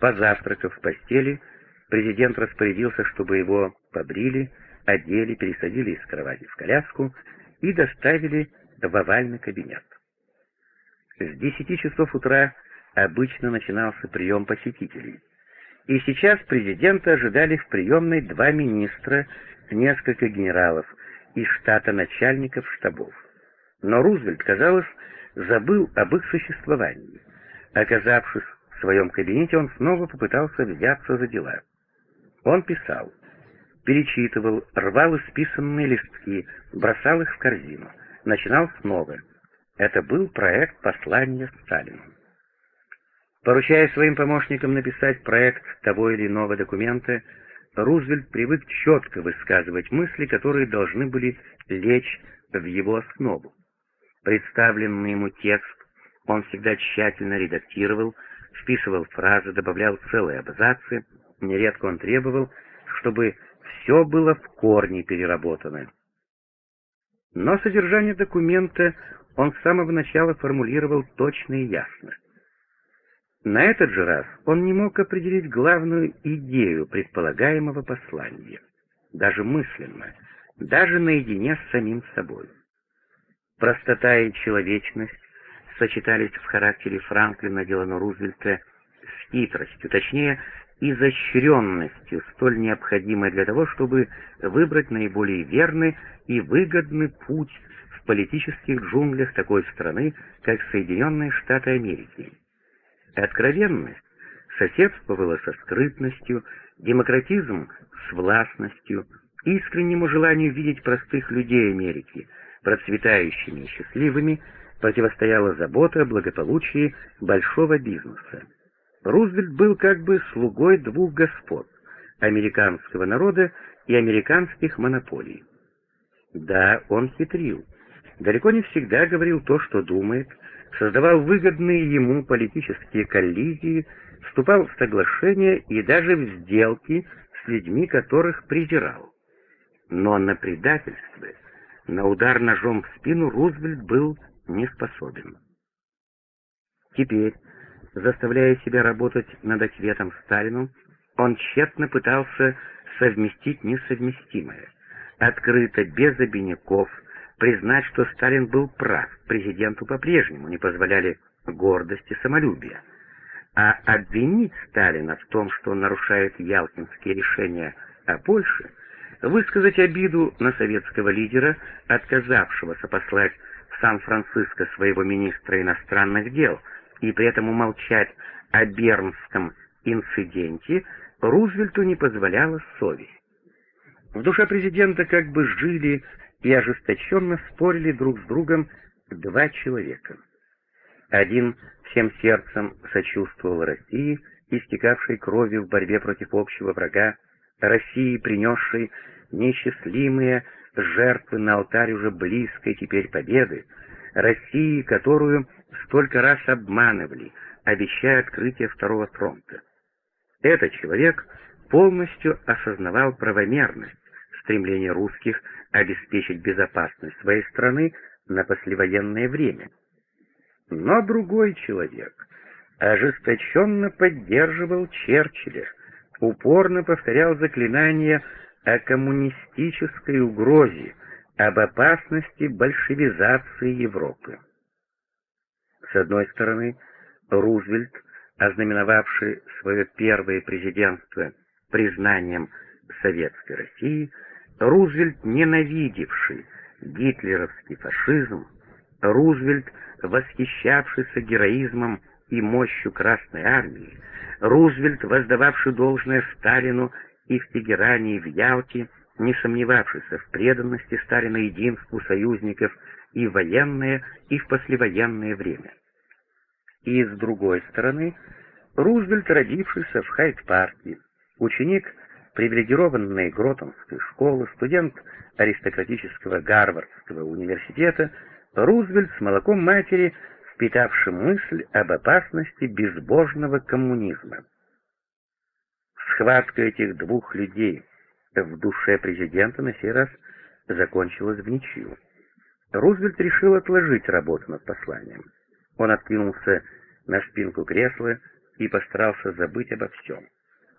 Позавтракав в постели, президент распорядился, чтобы его побрили, одели, пересадили из кровати в коляску и доставили в овальный кабинет. С десяти часов утра обычно начинался прием посетителей. И сейчас президента ожидали в приемной два министра, несколько генералов и штата начальников штабов. Но Рузвельт, казалось, забыл об их существовании. Оказавшись в своем кабинете, он снова попытался взяться за дела. Он писал, перечитывал, рвал исписанные листки, бросал их в корзину, начинал снова. Это был проект послания Сталину. Поручая своим помощникам написать проект того или иного документа, Рузвельт привык четко высказывать мысли, которые должны были лечь в его основу. Представленный ему текст он всегда тщательно редактировал, вписывал фразы, добавлял целые абзацы, нередко он требовал, чтобы все было в корне переработано. Но содержание документа он с самого начала формулировал точно и ясно. На этот же раз он не мог определить главную идею предполагаемого послания, даже мысленно, даже наедине с самим собой. Простота и человечность сочетались в характере Франклина Делано Рузвельта с хитростью, точнее, изощренностью, столь необходимой для того, чтобы выбрать наиболее верный и выгодный путь в политических джунглях такой страны, как Соединенные Штаты Америки. Откровенность соседствовала со скрытностью, демократизм с властностью, искреннему желанию видеть простых людей Америки, процветающими и счастливыми, противостояла забота о благополучии большого бизнеса. Рузвельт был как бы слугой двух господ — американского народа и американских монополий. Да, он хитрил. Далеко не всегда говорил то, что думает, создавал выгодные ему политические коллизии, вступал в соглашения и даже в сделки с людьми, которых презирал. Но на предательство, на удар ножом в спину Рузвельт был не способен. Теперь, заставляя себя работать над ответом Сталину, он тщетно пытался совместить несовместимое. Открыто, без обиняков, признать, что Сталин был прав, президенту по-прежнему не позволяли гордость и самолюбие. А обвинить Сталина в том, что он нарушает ялтинские решения о Польше, высказать обиду на советского лидера, отказавшегося послать Сан-Франциско своего министра иностранных дел и при этом умолчать о Бернском инциденте, Рузвельту не позволяла совесть. В душе президента как бы жили и ожесточенно спорили друг с другом два человека. Один всем сердцем сочувствовал России, истекавшей кровью в борьбе против общего врага, России, принесшей несчастливые жертвы на алтарь уже близкой теперь победы, России, которую столько раз обманывали, обещая открытие Второго фронта. Этот человек полностью осознавал правомерность стремления русских обеспечить безопасность своей страны на послевоенное время. Но другой человек ожесточенно поддерживал Черчилля, упорно повторял заклинания о коммунистической угрозе, об опасности большевизации Европы. С одной стороны, Рузвельт, ознаменовавший свое первое президентство признанием Советской России, Рузвельт, ненавидевший гитлеровский фашизм, Рузвельт, восхищавшийся героизмом и мощью Красной Армии, Рузвельт, воздававший должное Сталину и в Тегеране, и в Ялте, не сомневавшийся в преданности Сталина единству союзников и в военное, и в послевоенное время. И с другой стороны, Рузвельт, родившийся в Хайт-парке, ученик привилегированной Гротонской школы, студент аристократического Гарвардского университета, Рузвельт с молоком матери, впитавший мысль об опасности безбожного коммунизма. Схватка этих двух людей в душе президента на сей раз закончилась в ничью. Рузвельт решил отложить работу над посланием. Он откинулся на спинку кресла, и постарался забыть обо всем.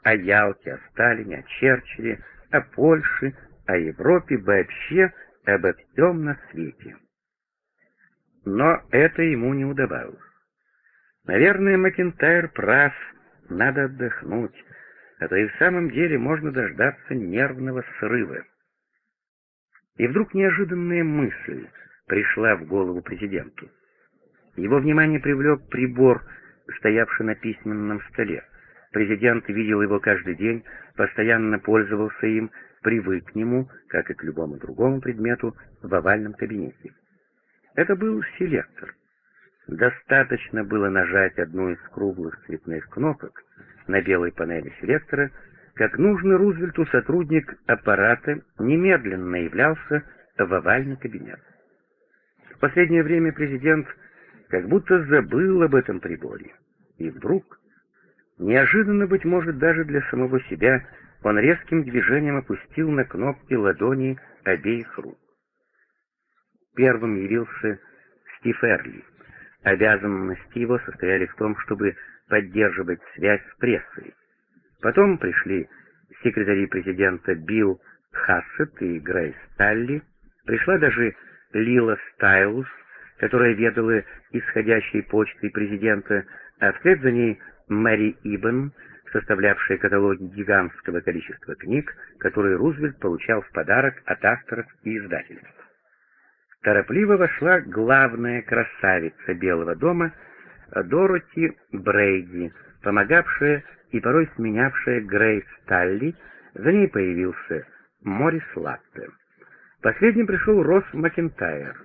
О Ялте, о Сталине, о Черчилле, о Польше, о Европе, вообще обо всем на свете. Но это ему не удавалось. Наверное, Макентайр прав, надо отдохнуть, а то и в самом деле можно дождаться нервного срыва. И вдруг неожиданная мысль пришла в голову президенту. Его внимание привлек прибор, стоявший на письменном столе. Президент видел его каждый день, постоянно пользовался им, привык к нему, как и к любому другому предмету, в овальном кабинете. Это был селектор. Достаточно было нажать одну из круглых цветных кнопок на белой панели селектора, как нужный Рузвельту сотрудник аппарата немедленно являлся в овальный кабинет. В последнее время президент как будто забыл об этом приборе. И вдруг, неожиданно, быть может, даже для самого себя, он резким движением опустил на кнопки ладони обеих рук. Первым явился Стив Эрли. Обязанности его состояли в том, чтобы поддерживать связь с прессой. Потом пришли секретари президента Билл Хассет и Грейс Талли, пришла даже Лила Стайлус, которая ведала исходящей почтой президента, а вслед за ней Мэри Ибн, составлявшая каталоги гигантского количества книг, которые Рузвельт получал в подарок от авторов и издательств. Торопливо вошла главная красавица Белого дома Дороти Брейди, помогавшая и порой сменявшая Грейс Талли, за ней появился Морис Латте. Последним пришел Росс Макентайр.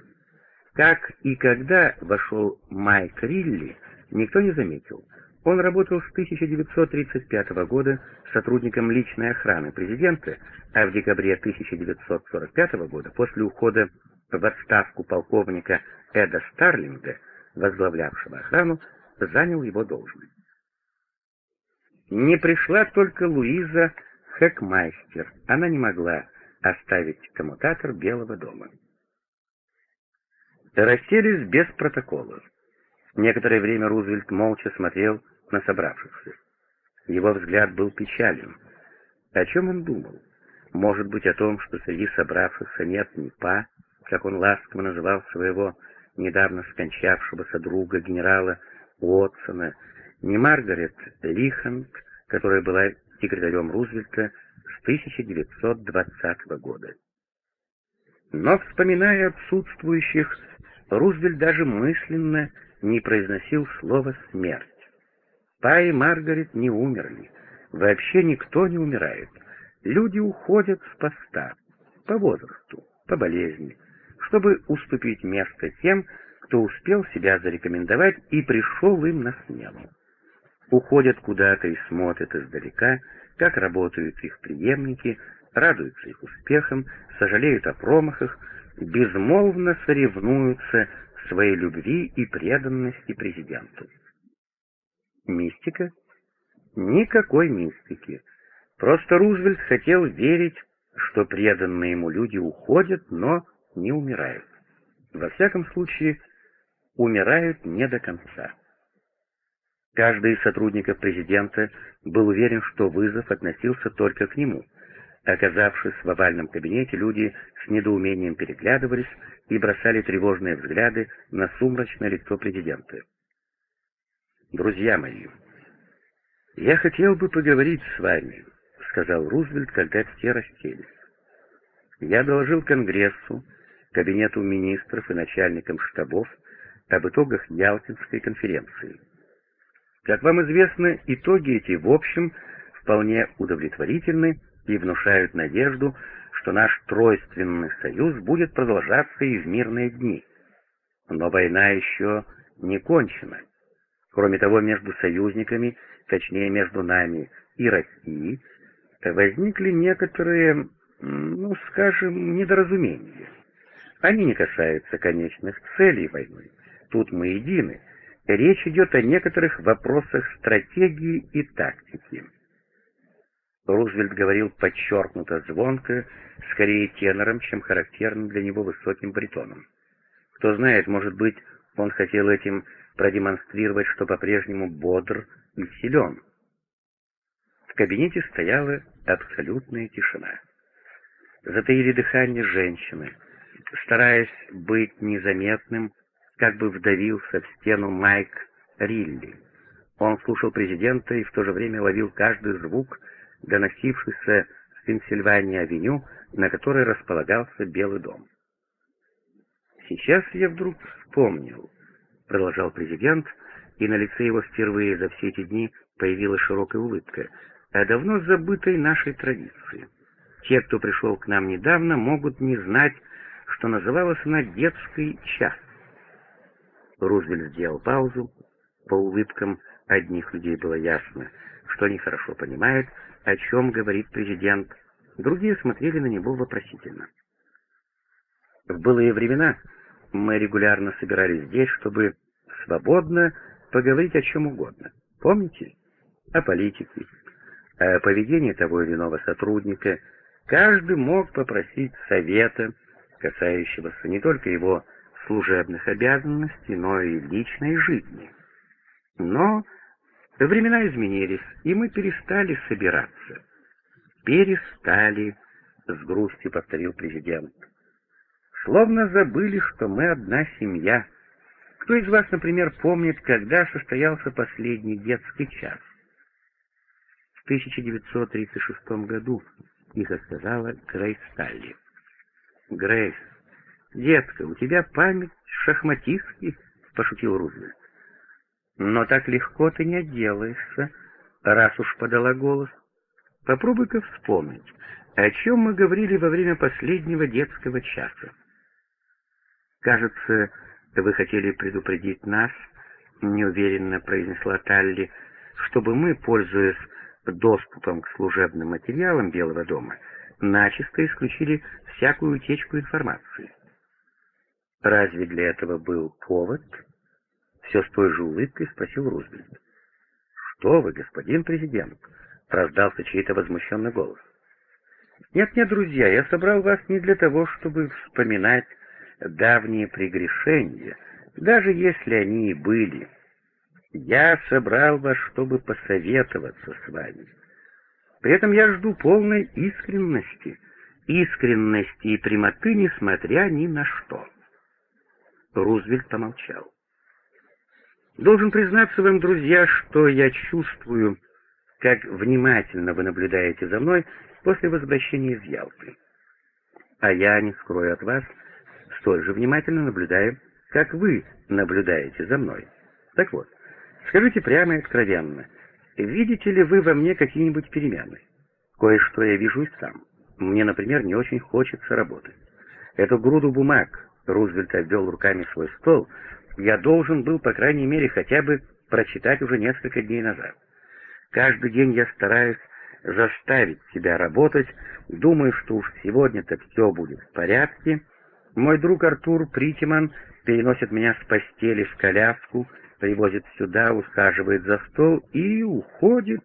Как и когда вошел Майк Рилли, никто не заметил. Он работал с 1935 года сотрудником личной охраны президента, а в декабре 1945 года, после ухода в отставку полковника Эда Старлинга, возглавлявшего охрану, занял его должность. Не пришла только Луиза Хэкмайстер. Она не могла оставить коммутатор Белого дома. Расселись без протоколов. Некоторое время Рузвельт молча смотрел на собравшихся. Его взгляд был печален. О чем он думал? Может быть, о том, что среди собравшихся нет ни па, как он ласково называл своего недавно скончавшегося друга генерала Уотсона, ни Маргарет Лихант, которая была секретарем Рузвельта с 1920 года. Но, вспоминая отсутствующих, Рузвельт даже мысленно не произносил слово «смерть». Па и Маргарет не умерли. Вообще никто не умирает. Люди уходят с поста по возрасту, по болезни, чтобы уступить место тем, кто успел себя зарекомендовать и пришел им на смену. Уходят куда-то и смотрят издалека, как работают их преемники, радуются их успехам, сожалеют о промахах, безмолвно соревнуются в своей любви и преданности президенту. Мистика? Никакой мистики. Просто Рузвельт хотел верить, что преданные ему люди уходят, но не умирают. Во всяком случае, умирают не до конца. Каждый из сотрудников президента был уверен, что вызов относился только к нему. Оказавшись в овальном кабинете, люди с недоумением переглядывались и бросали тревожные взгляды на сумрачное лицо президента. «Друзья мои, я хотел бы поговорить с вами», — сказал Рузвельт, когда все расселись. «Я доложил Конгрессу, Кабинету министров и начальникам штабов об итогах Ялтинской конференции. Как вам известно, итоги эти в общем вполне удовлетворительны и внушают надежду, что наш тройственный союз будет продолжаться и в мирные дни. Но война еще не кончена. Кроме того, между союзниками, точнее между нами и Россией, возникли некоторые, ну, скажем, недоразумения. Они не касаются конечных целей войны. Тут мы едины. Речь идет о некоторых вопросах стратегии и тактики. Рузвельт говорил подчеркнуто звонко, скорее тенором, чем характерным для него высоким баритоном. Кто знает, может быть, он хотел этим продемонстрировать, что по-прежнему бодр и силен. В кабинете стояла абсолютная тишина. Затаили дыхание женщины. Стараясь быть незаметным, как бы вдавился в стену Майк Рилли. Он слушал президента и в то же время ловил каждый звук, доносившийся с Пенсильвании-авеню, на которой располагался Белый дом. «Сейчас я вдруг вспомнил», — продолжал президент, и на лице его впервые за все эти дни появилась широкая улыбка, о давно забытой нашей традиции. Те, кто пришел к нам недавно, могут не знать, что называлась она «детский час». Рузвельт сделал паузу. По улыбкам одних людей было ясно, что они хорошо понимают, о чем говорит президент. Другие смотрели на него вопросительно. В былые времена мы регулярно собирались здесь, чтобы свободно поговорить о чем угодно. Помните? О политике, о поведении того или иного сотрудника. Каждый мог попросить совета, касающегося не только его служебных обязанностей, но и личной жизни. Но времена изменились, и мы перестали собираться. Перестали, с грустью повторил президент. Словно забыли, что мы одна семья. Кто из вас, например, помнит, когда состоялся последний детский час? В 1936 году, тихо сказала Грейс. Грейс, «Детка, у тебя память шахматистки», — пошутил Рузвельт. «Но так легко ты не отделаешься, раз уж подала голос. Попробуй-ка вспомнить, о чем мы говорили во время последнего детского часа. Кажется, вы хотели предупредить нас, — неуверенно произнесла Талли, — чтобы мы, пользуясь доступом к служебным материалам Белого дома, начисто исключили всякую утечку информации. Разве для этого был повод? Все с той же улыбкой спросил Рузвельт. Что вы, господин президент? Раздался чей-то возмущенный голос. Нет-нет, друзья, я собрал вас не для того, чтобы вспоминать давние прегрешения, даже если они и были. Я собрал вас, чтобы посоветоваться с вами. При этом я жду полной искренности, искренности и прямоты, несмотря ни на что. Рузвельт помолчал. «Должен признаться вам, друзья, что я чувствую, как внимательно вы наблюдаете за мной после возвращения из Ялты. А я, не скрою от вас, столь же внимательно наблюдаю, как вы наблюдаете за мной. Так вот, скажите прямо и откровенно, видите ли вы во мне какие-нибудь перемены? Кое-что я вижу и сам. Мне, например, не очень хочется работать. Эту груду бумаг, Рузвельт обвел руками свой стол, я должен был, по крайней мере, хотя бы прочитать уже несколько дней назад. Каждый день я стараюсь заставить себя работать, думаю, что уж сегодня-то все будет в порядке. Мой друг Артур Притиман переносит меня с постели в коляску, привозит сюда, усаживает за стол и уходит.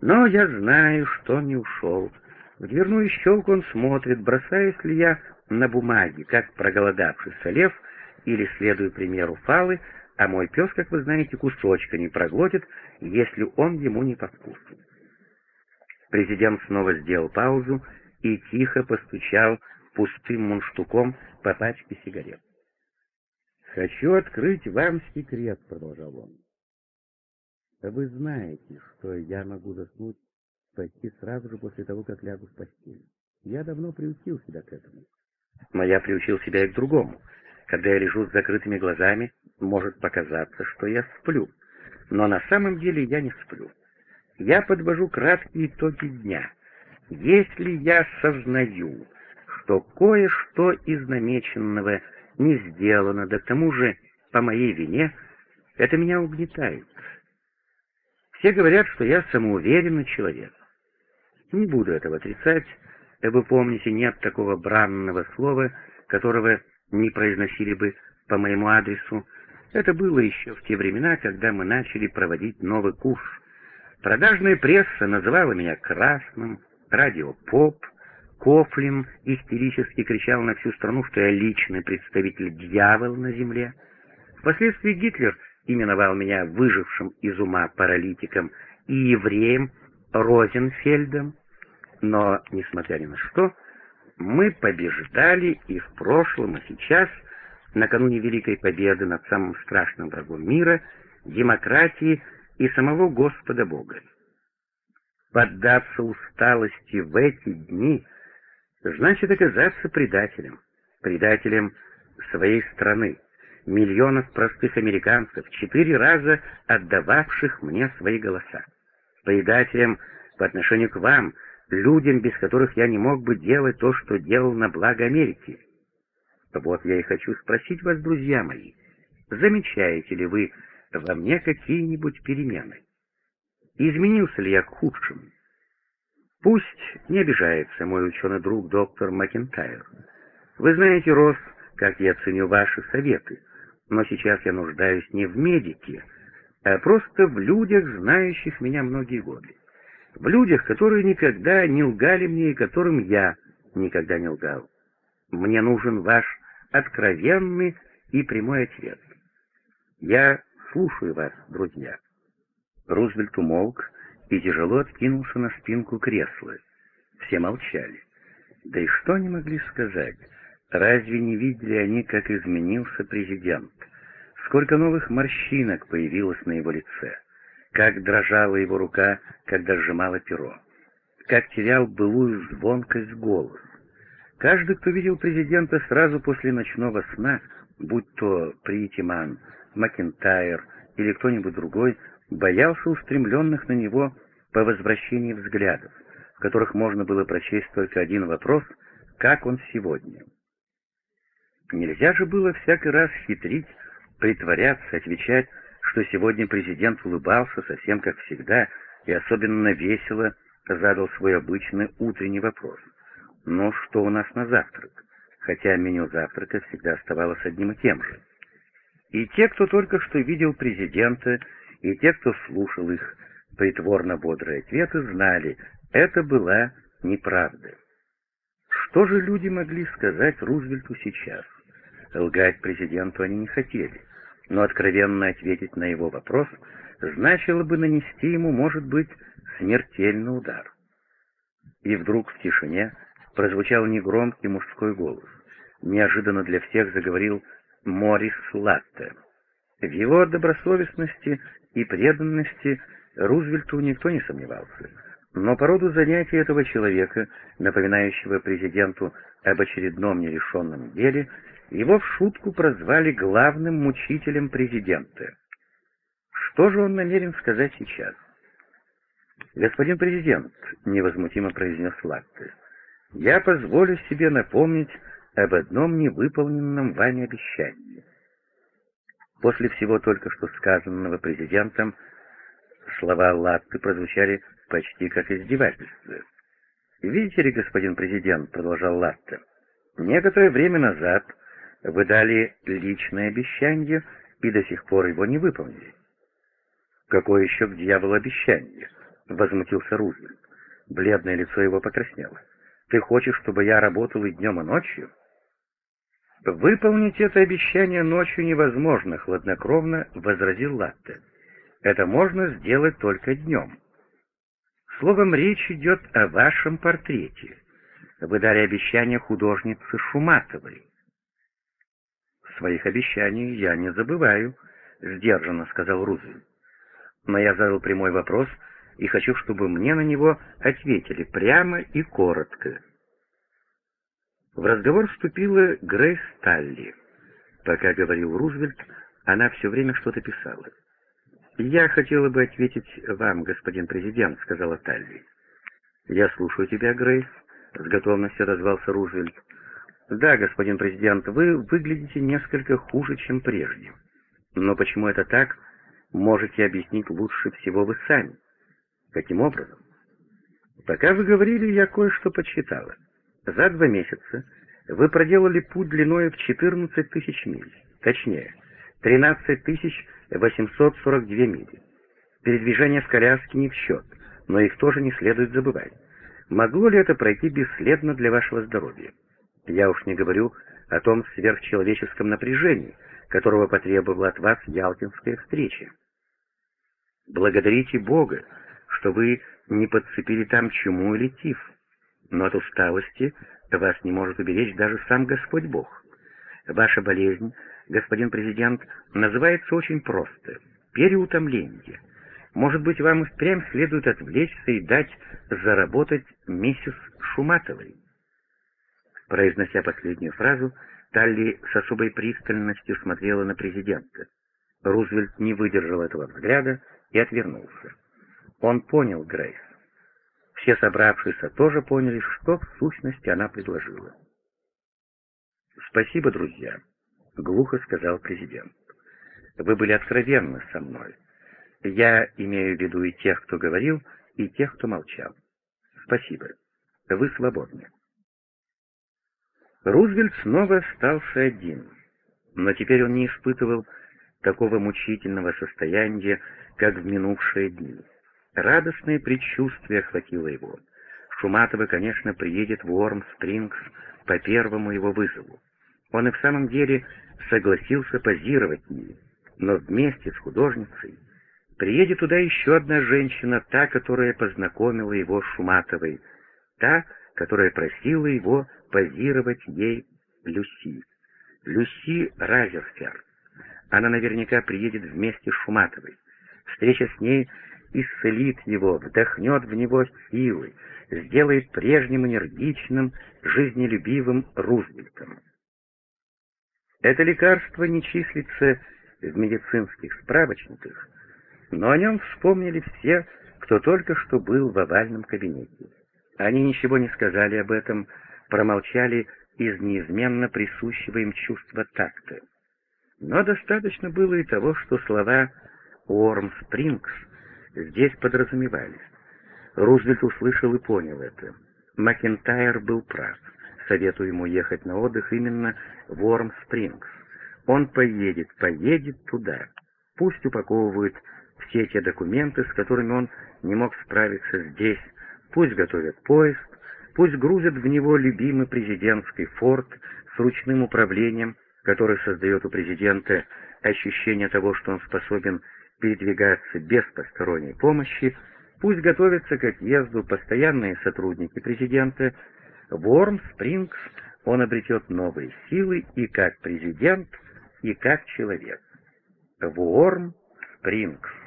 Но я знаю, что не ушел. В дверную щелку он смотрит, бросаюсь ли я на бумаге, как проголодавшийся лев, или, следуя примеру Фалы, а мой пес, как вы знаете, кусочка не проглотит, если он ему не по вкусу. Президент снова сделал паузу и тихо постучал пустым мундштуком по пачке сигарет. «Хочу открыть вам секрет», — продолжал он. «Вы знаете, что я могу заснуть почти сразу же после того, как лягу в постель. Я давно приучил себя к этому. Но я приучил себя и к другому. Когда я лежу с закрытыми глазами, может показаться, что я сплю. Но на самом деле я не сплю. Я подвожу краткие итоги дня. Если я сознаю, что кое-что из намеченного не сделано, да к тому же по моей вине, это меня угнетает. Все говорят, что я самоуверенный человек. Не буду этого отрицать, вы помните, нет такого бранного слова, которого не произносили бы по моему адресу. Это было еще в те времена, когда мы начали проводить новый курс. Продажная пресса называла меня красным, радиопоп, Кофлин истерически кричал на всю страну, что я личный представитель дьявола на земле. Впоследствии Гитлер именовал меня выжившим из ума паралитиком и евреем Розенфельдом, но, несмотря ни на что, мы побеждали и в прошлом, и сейчас, накануне Великой Победы над самым страшным врагом мира, демократии и самого Господа Бога. Поддаться усталости в эти дни значит оказаться предателем, предателем своей страны, миллионов простых американцев, четыре раза отдававших мне свои голоса, предателем по отношению к вам, людям, без которых я не мог бы делать то, что делал на благо Америки. Вот я и хочу спросить вас, друзья мои, замечаете ли вы во мне какие-нибудь перемены? Изменился ли я к худшему? Пусть не обижается мой ученый друг доктор Макентайр. Вы знаете, Росс, как я ценю ваши советы, но сейчас я нуждаюсь не в медике, а просто в людях, знающих меня многие годы. В людях, которые никогда не лгали мне и которым я никогда не лгал. Мне нужен ваш откровенный и прямой ответ. Я слушаю вас, друзья. Рузвельт умолк и тяжело откинулся на спинку кресла. Все молчали. Да и что они могли сказать? Разве не видели они, как изменился президент? Сколько новых морщинок появилось на его лице? Как дрожала его рука, когда сжимала перо? Как терял былую звонкость голос? Каждый, кто видел президента сразу после ночного сна, будь то Притиман, Макентайр или кто-нибудь другой, боялся устремленных на него по возвращении взглядов, в которых можно было прочесть только один вопрос «Как он сегодня?». Нельзя же было всякий раз хитрить, притворяться, отвечать, что сегодня президент улыбался совсем как всегда и особенно весело задал свой обычный утренний вопрос. «Ну, что у нас на завтрак?» Хотя меню завтрака всегда оставалось одним и тем же. И те, кто только что видел президента, и те, кто слушал их притворно бодрые ответы, знали, это была неправда. Что же люди могли сказать Рузвельту сейчас? Лгать президенту они не хотели, но откровенно ответить на его вопрос значило бы нанести ему, может быть, смертельный удар. И вдруг в тишине прозвучал негромкий мужской голос. Неожиданно для всех заговорил Морис Латте. В его добросовестности и преданности Рузвельту никто не сомневался. Но по роду занятий этого человека, напоминающего президенту об очередном нерешенном деле, его в шутку прозвали главным мучителем президента. Что же он намерен сказать сейчас? «Господин президент», — невозмутимо произнес Латте, — «я позволю себе напомнить об одном невыполненном вами обещании. После всего только что сказанного президентом, слова Латты прозвучали почти как издевательство. «Видите ли, господин президент», — продолжал Латте, — «некоторое время назад вы дали личное обещание и до сих пор его не выполнили». «Какое еще к дьяволу обещание?» — возмутился Рузвельт. Бледное лицо его покраснело. «Ты хочешь, чтобы я работал и днем, и ночью?» «Выполнить это обещание ночью невозможно», — хладнокровно возразил Латте. «Это можно сделать только днем». Словом, речь идет о вашем портрете. Вы дали обещание художнице Шуматовой. «Своих обещаний я не забываю», — сдержанно сказал Рузвельт. «Но я задал прямой вопрос и хочу, чтобы мне на него ответили прямо и коротко». В разговор вступила Грейс Талли. Пока говорил Рузвельт, она все время что-то писала. «Я хотела бы ответить вам, господин президент», — сказала Талли. «Я слушаю тебя, Грейс», — с готовностью отозвался Рузвельт. «Да, господин президент, вы выглядите несколько хуже, чем прежде. Но почему это так, можете объяснить лучше всего вы сами. Каким образом?» «Пока вы говорили, я кое-что подсчитала. За два месяца вы проделали путь длиной в 14 тысяч миль, точнее, 13 тысяч 842 мили. Передвижение в коляске не в счет, но их тоже не следует забывать. Могло ли это пройти бесследно для вашего здоровья? Я уж не говорю о том сверхчеловеческом напряжении, которого потребовала от вас Ялтинская встреча. Благодарите Бога, что вы не подцепили там чуму или тиф, но от усталости вас не может уберечь даже сам Господь Бог. Ваша болезнь, господин президент, называется очень просто — переутомление. Может быть, вам и впрямь следует отвлечься и дать заработать миссис Шуматовой. Произнося последнюю фразу, Талли с особой пристальностью смотрела на президента. Рузвельт не выдержал этого взгляда и отвернулся. Он понял Грейс. Все собравшиеся тоже поняли, что в сущности она предложила. «Спасибо, друзья», — глухо сказал президент. «Вы были откровенны со мной. Я имею в виду и тех, кто говорил, и тех, кто молчал. Спасибо. Вы свободны». Рузвельт снова остался один, но теперь он не испытывал такого мучительного состояния, как в минувшие дни. Радостное предчувствие охватило его. Шуматова, конечно, приедет в Уорм-Спрингс по первому его вызову. Он и в самом деле согласился позировать ей, но вместе с художницей приедет туда еще одна женщина, та, которая познакомила его с Шуматовой, та, которая просила его позировать ей Люси. Люси Разерфер. Она наверняка приедет вместе с Шуматовой. Встреча с ней исцелит его, вдохнет в него силы, сделает прежним энергичным, жизнелюбивым Рузвельтом. Это лекарство не числится в медицинских справочниках, но о нем вспомнили все, кто только что был в овальном кабинете. Они ничего не сказали об этом, промолчали из неизменно присущего им чувства такта. Но достаточно было и того, что слова «Уорм Спрингс» здесь подразумевались. Рузвельт услышал и понял это. Макентайр был прав. Советую ему ехать на отдых именно в Уорм Спрингс. Он поедет, поедет туда. Пусть упаковывают все те документы, с которыми он не мог справиться здесь. Пусть готовят поезд, пусть грузят в него любимый президентский форт с ручным управлением, который создает у президента ощущение того, что он способен передвигаться без посторонней помощи, пусть готовятся к отъезду постоянные сотрудники президента, в Уорм-Спрингс он обретет новые силы и как президент, и как человек. В Уорм-Спрингс.